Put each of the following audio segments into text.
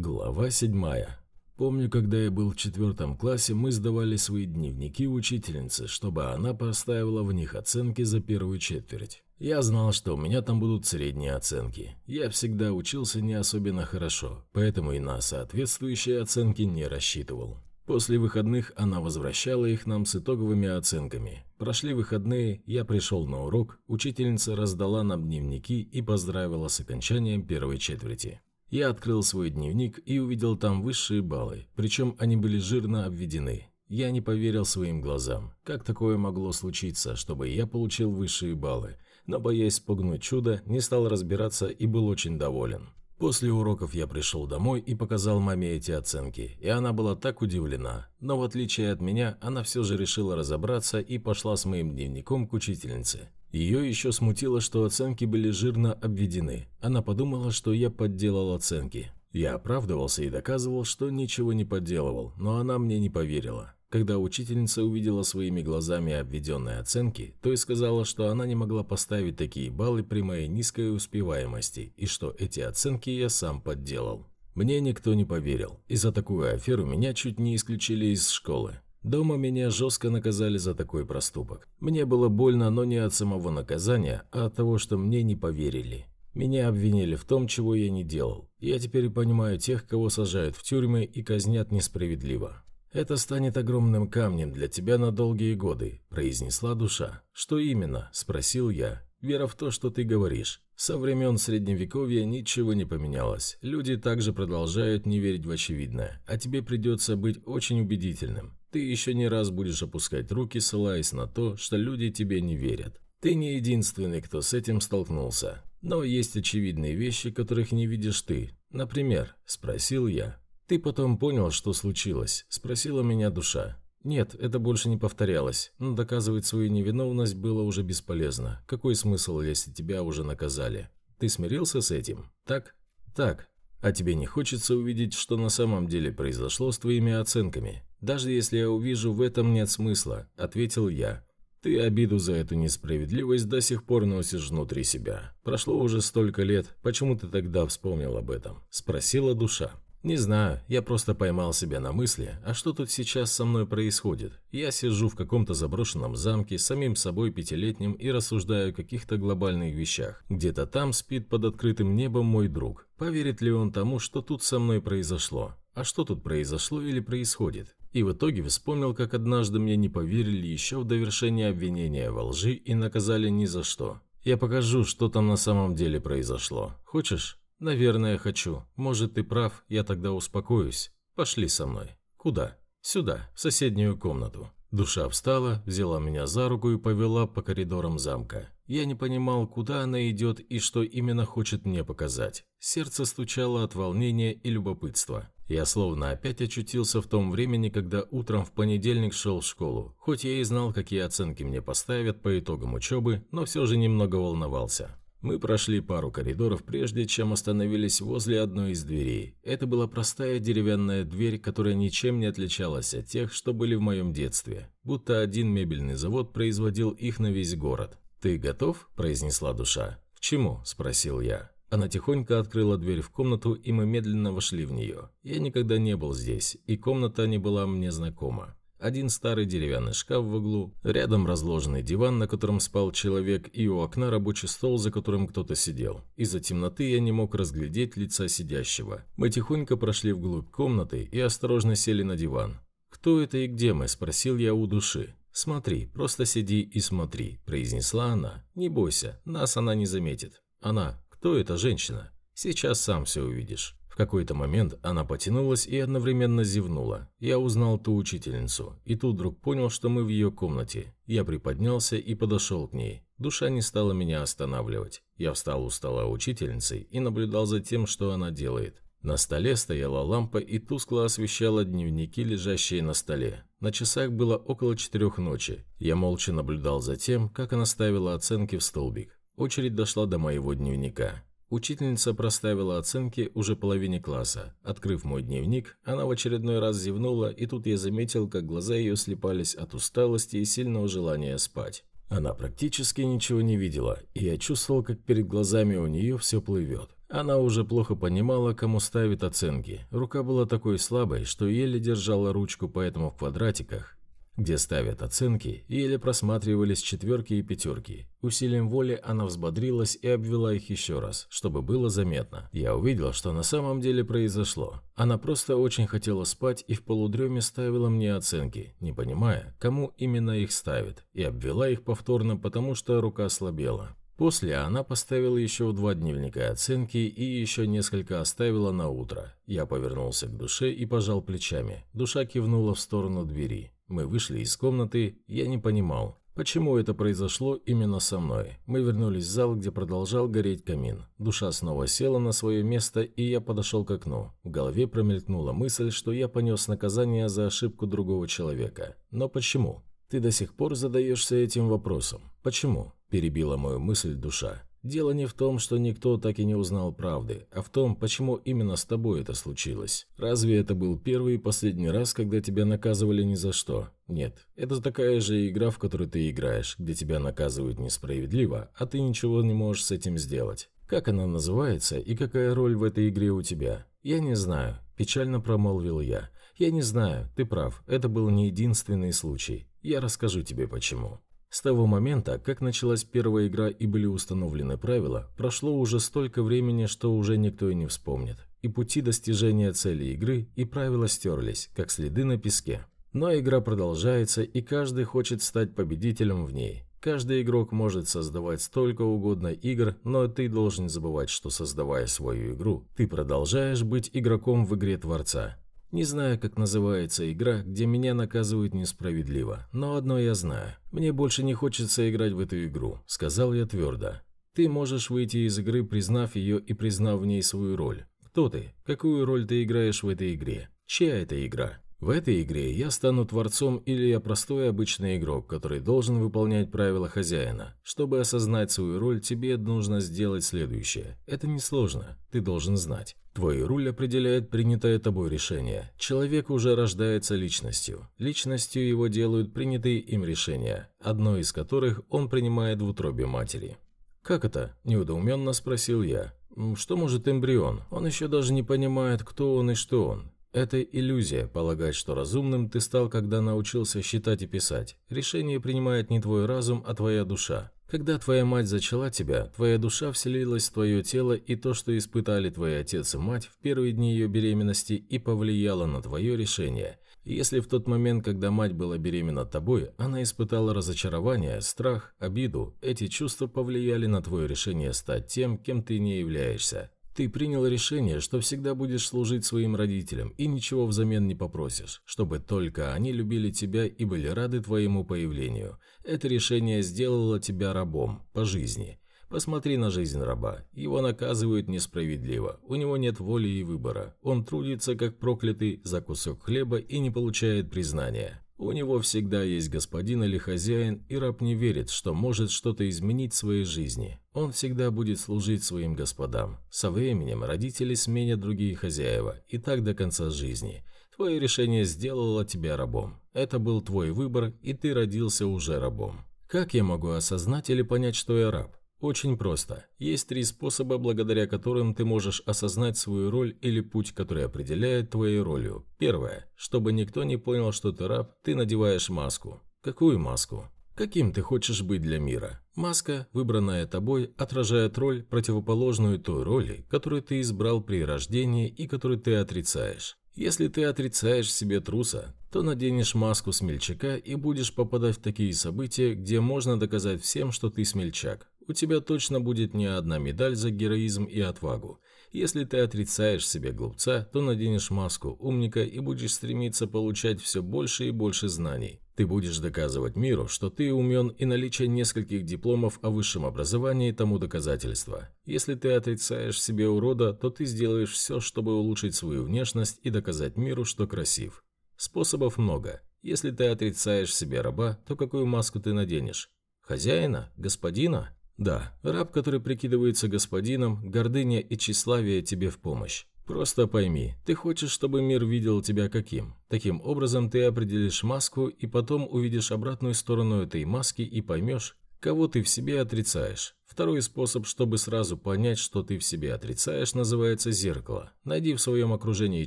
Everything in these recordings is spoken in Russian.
Глава седьмая. Помню, когда я был в четвертом классе, мы сдавали свои дневники учительнице, чтобы она поставила в них оценки за первую четверть. Я знал, что у меня там будут средние оценки. Я всегда учился не особенно хорошо, поэтому и на соответствующие оценки не рассчитывал. После выходных она возвращала их нам с итоговыми оценками. Прошли выходные, я пришел на урок, учительница раздала нам дневники и поздравила с окончанием первой четверти. Я открыл свой дневник и увидел там высшие баллы, причем они были жирно обведены. Я не поверил своим глазам. Как такое могло случиться, чтобы я получил высшие баллы? Но, боясь спугнуть чудо, не стал разбираться и был очень доволен. После уроков я пришел домой и показал маме эти оценки, и она была так удивлена. Но в отличие от меня, она все же решила разобраться и пошла с моим дневником к учительнице. Ее еще смутило, что оценки были жирно обведены. Она подумала, что я подделал оценки. Я оправдывался и доказывал, что ничего не подделывал, но она мне не поверила. Когда учительница увидела своими глазами обведенные оценки, то и сказала, что она не могла поставить такие баллы при моей низкой успеваемости и что эти оценки я сам подделал. Мне никто не поверил, и за такую аферу меня чуть не исключили из школы. Дома меня жестко наказали за такой проступок. Мне было больно, но не от самого наказания, а от того, что мне не поверили. Меня обвинили в том, чего я не делал. Я теперь понимаю тех, кого сажают в тюрьмы и казнят несправедливо. «Это станет огромным камнем для тебя на долгие годы», – произнесла душа. «Что именно?» – спросил я. «Вера в то, что ты говоришь. Со времен Средневековья ничего не поменялось. Люди также продолжают не верить в очевидное, а тебе придется быть очень убедительным. Ты еще не раз будешь опускать руки, ссылаясь на то, что люди тебе не верят. Ты не единственный, кто с этим столкнулся. Но есть очевидные вещи, которых не видишь ты. Например, спросил я, «Ты потом понял, что случилось?» – спросила меня душа. Нет, это больше не повторялось, но доказывать свою невиновность было уже бесполезно. Какой смысл, если тебя уже наказали? Ты смирился с этим? Так? Так. А тебе не хочется увидеть, что на самом деле произошло с твоими оценками? Даже если я увижу, в этом нет смысла, ответил я. Ты обиду за эту несправедливость до сих пор носишь внутри себя. Прошло уже столько лет, почему ты тогда вспомнил об этом? Спросила душа. «Не знаю, я просто поймал себя на мысли, а что тут сейчас со мной происходит? Я сижу в каком-то заброшенном замке самим собой пятилетним и рассуждаю о каких-то глобальных вещах. Где-то там спит под открытым небом мой друг. Поверит ли он тому, что тут со мной произошло? А что тут произошло или происходит? И в итоге вспомнил, как однажды мне не поверили еще в довершение обвинения во лжи и наказали ни за что. Я покажу, что там на самом деле произошло. Хочешь? «Наверное, хочу. Может, ты прав, я тогда успокоюсь. Пошли со мной». «Куда?» «Сюда, в соседнюю комнату». Душа встала, взяла меня за руку и повела по коридорам замка. Я не понимал, куда она идет и что именно хочет мне показать. Сердце стучало от волнения и любопытства. Я словно опять очутился в том времени, когда утром в понедельник шел в школу. Хоть я и знал, какие оценки мне поставят по итогам учебы, но все же немного волновался. Мы прошли пару коридоров, прежде чем остановились возле одной из дверей. Это была простая деревянная дверь, которая ничем не отличалась от тех, что были в моем детстве. Будто один мебельный завод производил их на весь город. «Ты готов?» – произнесла душа. «К чему?» – спросил я. Она тихонько открыла дверь в комнату, и мы медленно вошли в нее. Я никогда не был здесь, и комната не была мне знакома. Один старый деревянный шкаф в углу, рядом разложенный диван, на котором спал человек, и у окна рабочий стол, за которым кто-то сидел. Из-за темноты я не мог разглядеть лица сидящего. Мы тихонько прошли вглубь комнаты и осторожно сели на диван. «Кто это и где мы?» – спросил я у души. «Смотри, просто сиди и смотри», – произнесла она. «Не бойся, нас она не заметит». «Она, кто эта женщина?» «Сейчас сам все увидишь» какой-то момент она потянулась и одновременно зевнула. Я узнал ту учительницу, и тут вдруг понял, что мы в ее комнате. Я приподнялся и подошел к ней. Душа не стала меня останавливать. Я встал у стола учительницы и наблюдал за тем, что она делает. На столе стояла лампа и тускло освещала дневники, лежащие на столе. На часах было около четырех ночи. Я молча наблюдал за тем, как она ставила оценки в столбик. Очередь дошла до моего дневника. Учительница проставила оценки уже половине класса. Открыв мой дневник, она в очередной раз зевнула, и тут я заметил, как глаза ее слепались от усталости и сильного желания спать. Она практически ничего не видела, и я чувствовал, как перед глазами у нее все плывет. Она уже плохо понимала, кому ставит оценки. Рука была такой слабой, что еле держала ручку, поэтому в квадратиках, где ставят оценки, еле просматривались четверки и пятерки. Усилием воли она взбодрилась и обвела их еще раз, чтобы было заметно. Я увидел, что на самом деле произошло. Она просто очень хотела спать и в полудреме ставила мне оценки, не понимая, кому именно их ставит, и обвела их повторно, потому что рука ослабела. После она поставила еще два дневника оценки и еще несколько оставила на утро. Я повернулся к душе и пожал плечами. Душа кивнула в сторону двери. Мы вышли из комнаты, я не понимал, почему это произошло именно со мной. Мы вернулись в зал, где продолжал гореть камин. Душа снова села на свое место, и я подошел к окну. В голове промелькнула мысль, что я понес наказание за ошибку другого человека. Но почему? Ты до сих пор задаешься этим вопросом. Почему? Перебила мою мысль душа. Дело не в том, что никто так и не узнал правды, а в том, почему именно с тобой это случилось. Разве это был первый и последний раз, когда тебя наказывали ни за что? Нет, это такая же игра, в которой ты играешь, где тебя наказывают несправедливо, а ты ничего не можешь с этим сделать. Как она называется и какая роль в этой игре у тебя? Я не знаю, печально промолвил я. Я не знаю, ты прав, это был не единственный случай. Я расскажу тебе почему. С того момента, как началась первая игра и были установлены правила, прошло уже столько времени, что уже никто и не вспомнит. И пути достижения цели игры и правила стерлись, как следы на песке. Но игра продолжается, и каждый хочет стать победителем в ней. Каждый игрок может создавать столько угодно игр, но ты должен забывать, что создавая свою игру, ты продолжаешь быть игроком в игре Творца. Не знаю, как называется игра, где меня наказывают несправедливо, но одно я знаю. Мне больше не хочется играть в эту игру, сказал я твердо. Ты можешь выйти из игры, признав ее и признав в ней свою роль. Кто ты? Какую роль ты играешь в этой игре? Чья это игра? В этой игре я стану творцом или я простой обычный игрок, который должен выполнять правила хозяина. Чтобы осознать свою роль, тебе нужно сделать следующее. Это несложно, ты должен знать. Твой руль определяет принятое тобой решение. Человек уже рождается личностью. Личностью его делают принятые им решения, одно из которых он принимает в утробе матери. «Как это?» – неудоуменно спросил я. «Что может эмбрион? Он еще даже не понимает, кто он и что он. Это иллюзия, полагать, что разумным ты стал, когда научился считать и писать. Решение принимает не твой разум, а твоя душа. Когда твоя мать зачала тебя, твоя душа вселилась в твое тело, и то, что испытали твой отец и мать в первые дни ее беременности, и повлияло на твое решение. Если в тот момент, когда мать была беременна тобой, она испытала разочарование, страх, обиду, эти чувства повлияли на твое решение стать тем, кем ты не являешься. Ты принял решение, что всегда будешь служить своим родителям и ничего взамен не попросишь, чтобы только они любили тебя и были рады твоему появлению. Это решение сделало тебя рабом по жизни. Посмотри на жизнь раба. Его наказывают несправедливо. У него нет воли и выбора. Он трудится как проклятый за кусок хлеба и не получает признания. У него всегда есть господин или хозяин, и раб не верит, что может что-то изменить в своей жизни. Он всегда будет служить своим господам. Со временем родители сменят другие хозяева, и так до конца жизни. Твое решение сделало тебя рабом. Это был твой выбор, и ты родился уже рабом. Как я могу осознать или понять, что я раб? Очень просто. Есть три способа, благодаря которым ты можешь осознать свою роль или путь, который определяет твою ролью. Первое. Чтобы никто не понял, что ты раб, ты надеваешь маску. Какую маску? Каким ты хочешь быть для мира? Маска, выбранная тобой, отражает роль, противоположную той роли, которую ты избрал при рождении и которую ты отрицаешь. Если ты отрицаешь себе труса, то наденешь маску смельчака и будешь попадать в такие события, где можно доказать всем, что ты смельчак у тебя точно будет не одна медаль за героизм и отвагу. Если ты отрицаешь себе глупца, то наденешь маску умника и будешь стремиться получать все больше и больше знаний. Ты будешь доказывать миру, что ты умен и наличие нескольких дипломов о высшем образовании тому доказательство. Если ты отрицаешь себе урода, то ты сделаешь все, чтобы улучшить свою внешность и доказать миру, что красив. Способов много. Если ты отрицаешь себе раба, то какую маску ты наденешь? Хозяина? Господина? Да, раб, который прикидывается господином, гордыня и тщеславие тебе в помощь. Просто пойми, ты хочешь, чтобы мир видел тебя каким. Таким образом ты определишь маску и потом увидишь обратную сторону этой маски и поймешь, Кого ты в себе отрицаешь? Второй способ, чтобы сразу понять, что ты в себе отрицаешь, называется зеркало. Найди в своем окружении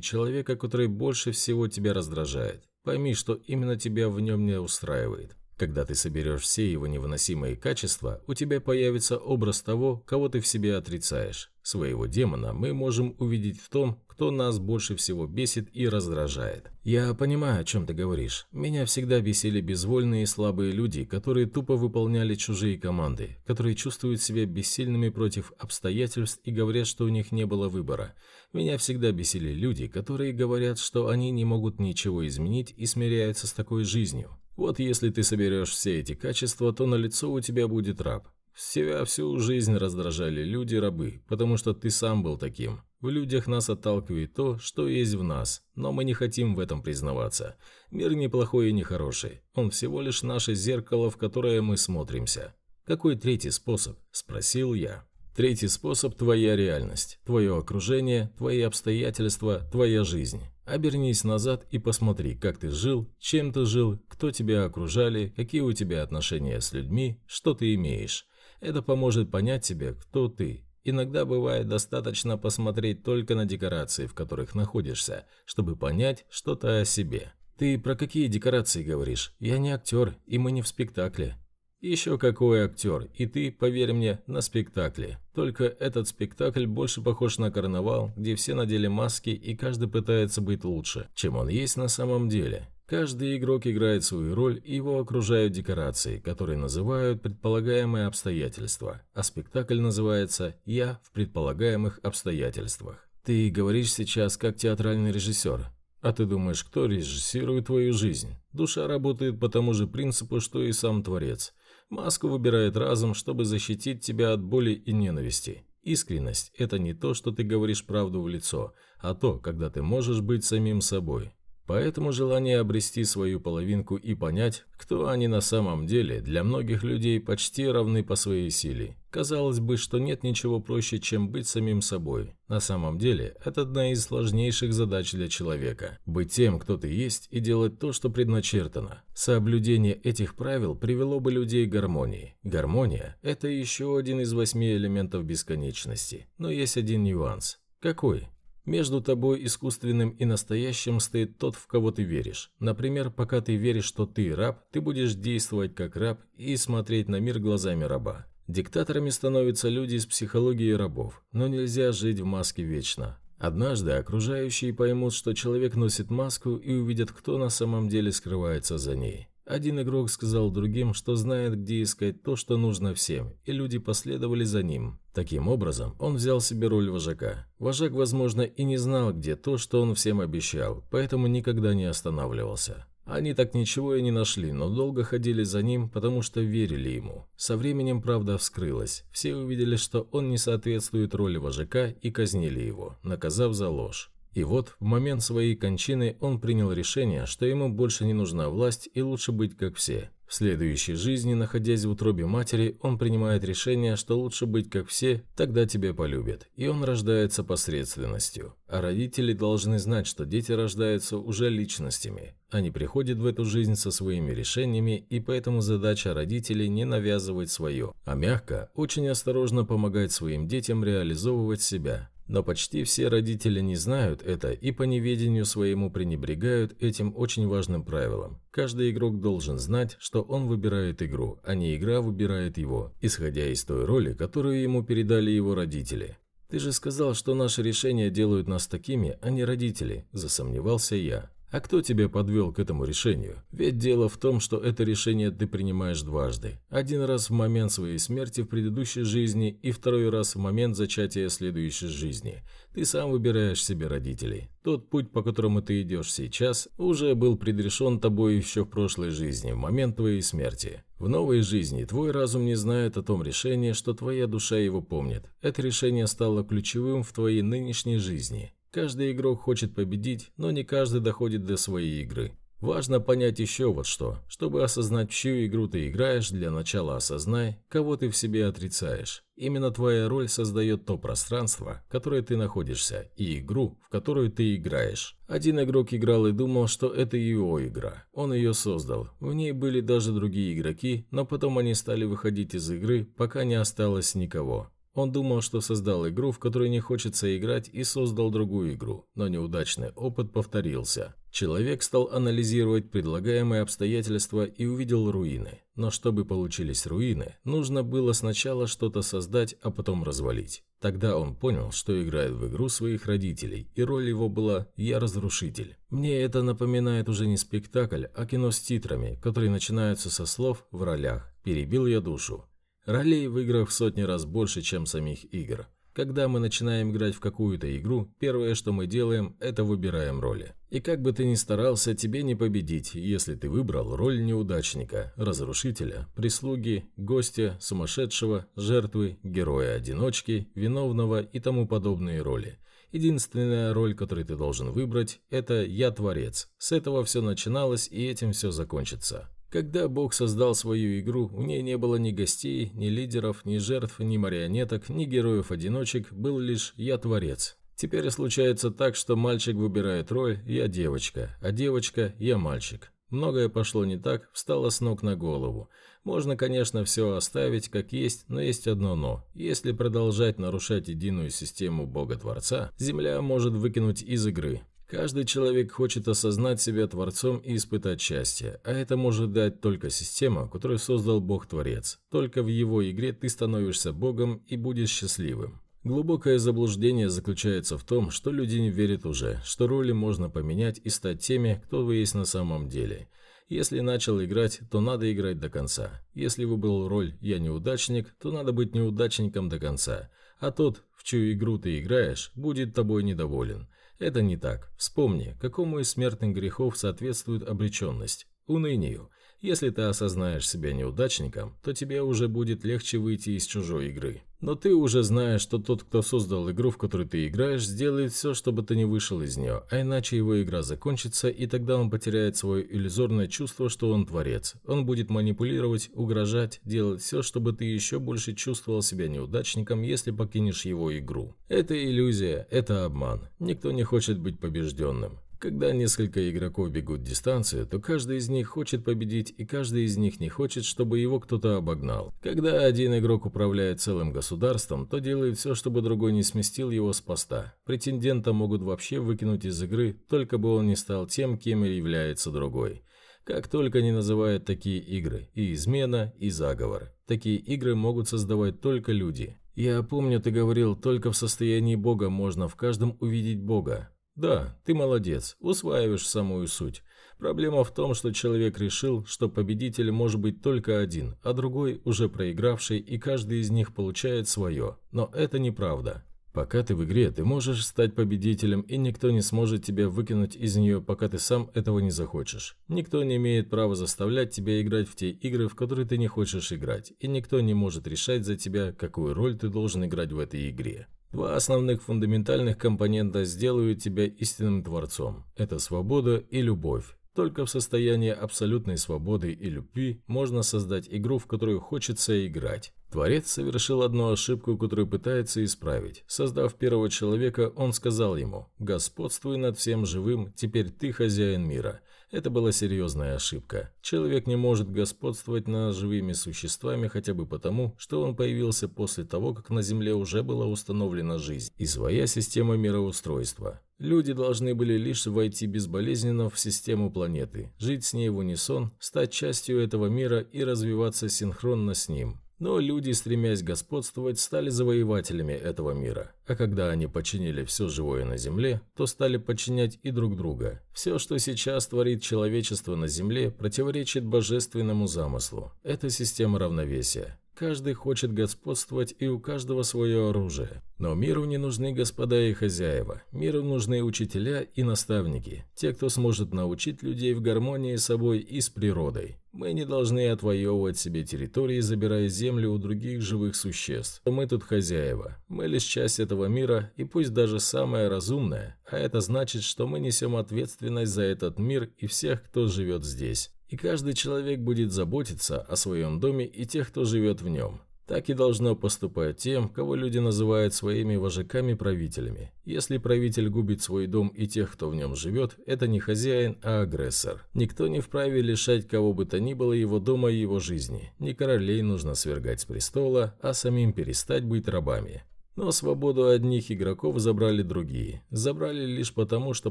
человека, который больше всего тебя раздражает. Пойми, что именно тебя в нем не устраивает. Когда ты соберешь все его невыносимые качества, у тебя появится образ того, кого ты в себе отрицаешь. Своего демона мы можем увидеть в том, кто нас больше всего бесит и раздражает. Я понимаю, о чем ты говоришь. Меня всегда бесили безвольные и слабые люди, которые тупо выполняли чужие команды, которые чувствуют себя бессильными против обстоятельств и говорят, что у них не было выбора. Меня всегда бесили люди, которые говорят, что они не могут ничего изменить и смиряются с такой жизнью. Вот если ты соберешь все эти качества, то на лицо у тебя будет раб. Себя всю жизнь раздражали люди-рабы, потому что ты сам был таким. В людях нас отталкивает то, что есть в нас, но мы не хотим в этом признаваться. Мир не плохой и не хороший. Он всего лишь наше зеркало, в которое мы смотримся. «Какой третий способ?» – спросил я. Третий способ – твоя реальность, твое окружение, твои обстоятельства, твоя жизнь. Обернись назад и посмотри, как ты жил, чем ты жил, кто тебя окружали, какие у тебя отношения с людьми, что ты имеешь. Это поможет понять тебе, кто ты. Иногда бывает достаточно посмотреть только на декорации, в которых находишься, чтобы понять что-то о себе. Ты про какие декорации говоришь? Я не актер, и мы не в спектакле. Еще какой актер, и ты, поверь мне, на спектакле. Только этот спектакль больше похож на карнавал, где все надели маски и каждый пытается быть лучше, чем он есть на самом деле. Каждый игрок играет свою роль, и его окружают декорации, которые называют предполагаемые обстоятельства, а спектакль называется «Я в предполагаемых обстоятельствах». Ты говоришь сейчас как театральный режиссер. А ты думаешь, кто режиссирует твою жизнь? Душа работает по тому же принципу, что и сам Творец. Маску выбирает разум, чтобы защитить тебя от боли и ненависти. Искренность – это не то, что ты говоришь правду в лицо, а то, когда ты можешь быть самим собой. Поэтому желание обрести свою половинку и понять, кто они на самом деле, для многих людей почти равны по своей силе. Казалось бы, что нет ничего проще, чем быть самим собой. На самом деле, это одна из сложнейших задач для человека. Быть тем, кто ты есть, и делать то, что предначертано. Соблюдение этих правил привело бы людей к гармонии. Гармония – это еще один из восьми элементов бесконечности. Но есть один нюанс. Какой? Между тобой искусственным и настоящим стоит тот, в кого ты веришь. Например, пока ты веришь, что ты раб, ты будешь действовать как раб и смотреть на мир глазами раба. Диктаторами становятся люди из психологии рабов, но нельзя жить в маске вечно. Однажды окружающие поймут, что человек носит маску и увидят, кто на самом деле скрывается за ней. Один игрок сказал другим, что знает, где искать то, что нужно всем, и люди последовали за ним. Таким образом, он взял себе роль вожака. Вожак, возможно, и не знал, где то, что он всем обещал, поэтому никогда не останавливался. Они так ничего и не нашли, но долго ходили за ним, потому что верили ему. Со временем правда вскрылась. Все увидели, что он не соответствует роли вожака и казнили его, наказав за ложь. И вот, в момент своей кончины он принял решение, что ему больше не нужна власть и лучше быть как все. В следующей жизни, находясь в утробе матери, он принимает решение, что лучше быть как все, тогда тебя полюбят. И он рождается посредственностью. А родители должны знать, что дети рождаются уже личностями. Они приходят в эту жизнь со своими решениями, и поэтому задача родителей не навязывать свое, а мягко, очень осторожно помогать своим детям реализовывать себя. Но почти все родители не знают это и по неведению своему пренебрегают этим очень важным правилом. Каждый игрок должен знать, что он выбирает игру, а не игра выбирает его, исходя из той роли, которую ему передали его родители. «Ты же сказал, что наши решения делают нас такими, а не родители», – засомневался я. А кто тебя подвел к этому решению? Ведь дело в том, что это решение ты принимаешь дважды. Один раз в момент своей смерти в предыдущей жизни и второй раз в момент зачатия следующей жизни. Ты сам выбираешь себе родителей. Тот путь, по которому ты идешь сейчас, уже был предрешен тобой еще в прошлой жизни, в момент твоей смерти. В новой жизни твой разум не знает о том решении, что твоя душа его помнит. Это решение стало ключевым в твоей нынешней жизни. Каждый игрок хочет победить, но не каждый доходит до своей игры. Важно понять еще вот что. Чтобы осознать, чью игру ты играешь, для начала осознай, кого ты в себе отрицаешь. Именно твоя роль создает то пространство, в которое ты находишься, и игру, в которую ты играешь. Один игрок играл и думал, что это его игра. Он ее создал. В ней были даже другие игроки, но потом они стали выходить из игры, пока не осталось никого. Он думал, что создал игру, в которой не хочется играть, и создал другую игру, но неудачный опыт повторился. Человек стал анализировать предлагаемые обстоятельства и увидел руины. Но чтобы получились руины, нужно было сначала что-то создать, а потом развалить. Тогда он понял, что играет в игру своих родителей, и роль его была «Я разрушитель». Мне это напоминает уже не спектакль, а кино с титрами, которые начинаются со слов «в ролях». Перебил я душу. Ролей в играх в сотни раз больше, чем самих игр. Когда мы начинаем играть в какую-то игру, первое, что мы делаем, это выбираем роли. И как бы ты ни старался, тебе не победить, если ты выбрал роль неудачника, разрушителя, прислуги, гостя, сумасшедшего, жертвы, героя-одиночки, виновного и тому подобные роли. Единственная роль, которую ты должен выбрать, это «Я Творец». С этого все начиналось и этим все закончится. Когда Бог создал свою игру, у ней не было ни гостей, ни лидеров, ни жертв, ни марионеток, ни героев-одиночек, был лишь «Я Творец». Теперь случается так, что мальчик выбирает роль «Я девочка», а девочка «Я мальчик». Многое пошло не так, встало с ног на голову. Можно, конечно, все оставить как есть, но есть одно «но». Если продолжать нарушать единую систему Бога-Творца, Земля может выкинуть из игры. Каждый человек хочет осознать себя Творцом и испытать счастье, а это может дать только система, которую создал Бог-Творец. Только в его игре ты становишься Богом и будешь счастливым. Глубокое заблуждение заключается в том, что люди не верят уже, что роли можно поменять и стать теми, кто вы есть на самом деле. Если начал играть, то надо играть до конца. Если выбрал роль «я неудачник», то надо быть неудачником до конца. А тот, в чью игру ты играешь, будет тобой недоволен. Это не так. Вспомни, какому из смертных грехов соответствует обреченность. Унынию. Если ты осознаешь себя неудачником, то тебе уже будет легче выйти из чужой игры. Но ты уже знаешь, что тот, кто создал игру, в которую ты играешь, сделает все, чтобы ты не вышел из нее, а иначе его игра закончится, и тогда он потеряет свое иллюзорное чувство, что он творец. Он будет манипулировать, угрожать, делать все, чтобы ты еще больше чувствовал себя неудачником, если покинешь его игру. Это иллюзия, это обман. Никто не хочет быть побежденным. Когда несколько игроков бегут дистанцию, то каждый из них хочет победить, и каждый из них не хочет, чтобы его кто-то обогнал. Когда один игрок управляет целым государством, то делает все, чтобы другой не сместил его с поста. Претендента могут вообще выкинуть из игры, только бы он не стал тем, кем является другой. Как только не называют такие игры, и измена, и заговор. Такие игры могут создавать только люди. Я помню, ты говорил, только в состоянии Бога можно в каждом увидеть Бога. Да, ты молодец, усваиваешь самую суть. Проблема в том, что человек решил, что победитель может быть только один, а другой уже проигравший, и каждый из них получает свое. Но это неправда. Пока ты в игре, ты можешь стать победителем, и никто не сможет тебя выкинуть из нее, пока ты сам этого не захочешь. Никто не имеет права заставлять тебя играть в те игры, в которые ты не хочешь играть, и никто не может решать за тебя, какую роль ты должен играть в этой игре. Два основных фундаментальных компонента сделают тебя истинным творцом. Это свобода и любовь. Только в состоянии абсолютной свободы и любви можно создать игру, в которую хочется играть. Творец совершил одну ошибку, которую пытается исправить. Создав первого человека, он сказал ему «Господствуй над всем живым, теперь ты хозяин мира». Это была серьезная ошибка. Человек не может господствовать над живыми существами хотя бы потому, что он появился после того, как на Земле уже была установлена жизнь и своя система мироустройства. Люди должны были лишь войти безболезненно в систему планеты, жить с ней в унисон, стать частью этого мира и развиваться синхронно с ним. Но люди, стремясь господствовать, стали завоевателями этого мира. А когда они подчинили все живое на Земле, то стали подчинять и друг друга. Все, что сейчас творит человечество на Земле, противоречит божественному замыслу. Это система равновесия. Каждый хочет господствовать, и у каждого свое оружие. Но миру не нужны господа и хозяева. Миру нужны учителя и наставники. Те, кто сможет научить людей в гармонии с собой и с природой. Мы не должны отвоевывать себе территории, забирая землю у других живых существ. Мы тут хозяева. Мы лишь часть этого мира, и пусть даже самая разумная, а это значит, что мы несем ответственность за этот мир и всех, кто живет здесь. И каждый человек будет заботиться о своем доме и тех, кто живет в нем. Так и должно поступать тем, кого люди называют своими вожаками-правителями. Если правитель губит свой дом и тех, кто в нем живет, это не хозяин, а агрессор. Никто не вправе лишать кого бы то ни было его дома и его жизни. Не королей нужно свергать с престола, а самим перестать быть рабами. Но свободу одних игроков забрали другие. Забрали лишь потому, что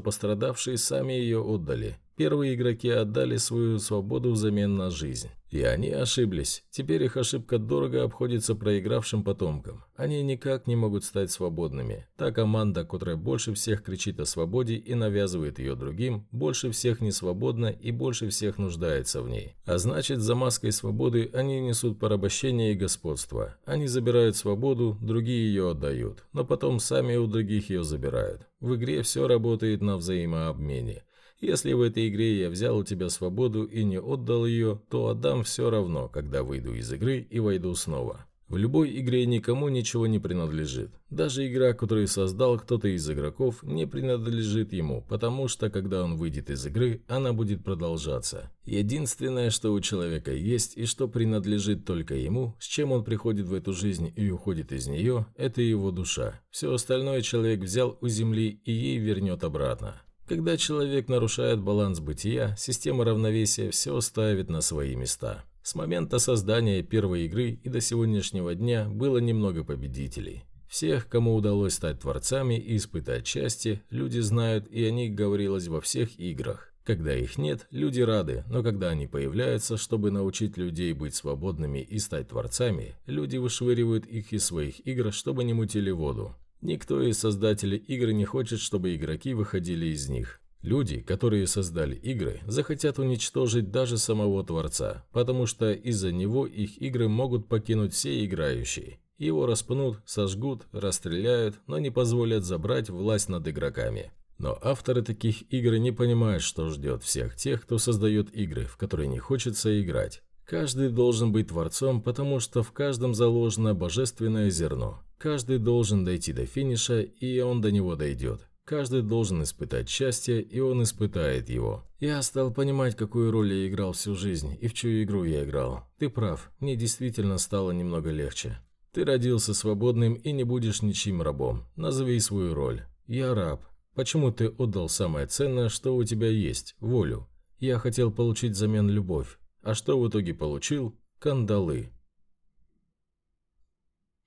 пострадавшие сами ее отдали. Первые игроки отдали свою свободу взамен на жизнь. И они ошиблись. Теперь их ошибка дорого обходится проигравшим потомкам. Они никак не могут стать свободными. Та команда, которая больше всех кричит о свободе и навязывает ее другим, больше всех не свободна и больше всех нуждается в ней. А значит, за маской свободы они несут порабощение и господство. Они забирают свободу, другие ее отдают. Но потом сами у других ее забирают. В игре все работает на взаимообмене. Если в этой игре я взял у тебя свободу и не отдал ее, то отдам все равно, когда выйду из игры и войду снова. В любой игре никому ничего не принадлежит. Даже игра, которую создал кто-то из игроков, не принадлежит ему, потому что, когда он выйдет из игры, она будет продолжаться. Единственное, что у человека есть и что принадлежит только ему, с чем он приходит в эту жизнь и уходит из нее, это его душа. Все остальное человек взял у земли и ей вернет обратно. Когда человек нарушает баланс бытия, система равновесия все ставит на свои места. С момента создания первой игры и до сегодняшнего дня было немного победителей. Всех, кому удалось стать творцами и испытать счастье, люди знают, и о них говорилось во всех играх. Когда их нет, люди рады, но когда они появляются, чтобы научить людей быть свободными и стать творцами, люди вышвыривают их из своих игр, чтобы не мутили воду. Никто из создателей игр не хочет, чтобы игроки выходили из них. Люди, которые создали игры, захотят уничтожить даже самого Творца, потому что из-за него их игры могут покинуть все играющие. Его распнут, сожгут, расстреляют, но не позволят забрать власть над игроками. Но авторы таких игр не понимают, что ждет всех тех, кто создает игры, в которые не хочется играть. Каждый должен быть творцом, потому что в каждом заложено божественное зерно. Каждый должен дойти до финиша, и он до него дойдет. Каждый должен испытать счастье, и он испытает его. Я стал понимать, какую роль я играл всю жизнь, и в чью игру я играл. Ты прав, мне действительно стало немного легче. Ты родился свободным и не будешь ничьим рабом. Назови свою роль. Я раб. Почему ты отдал самое ценное, что у тебя есть – волю? Я хотел получить взамен любовь. А что в итоге получил? Кандалы.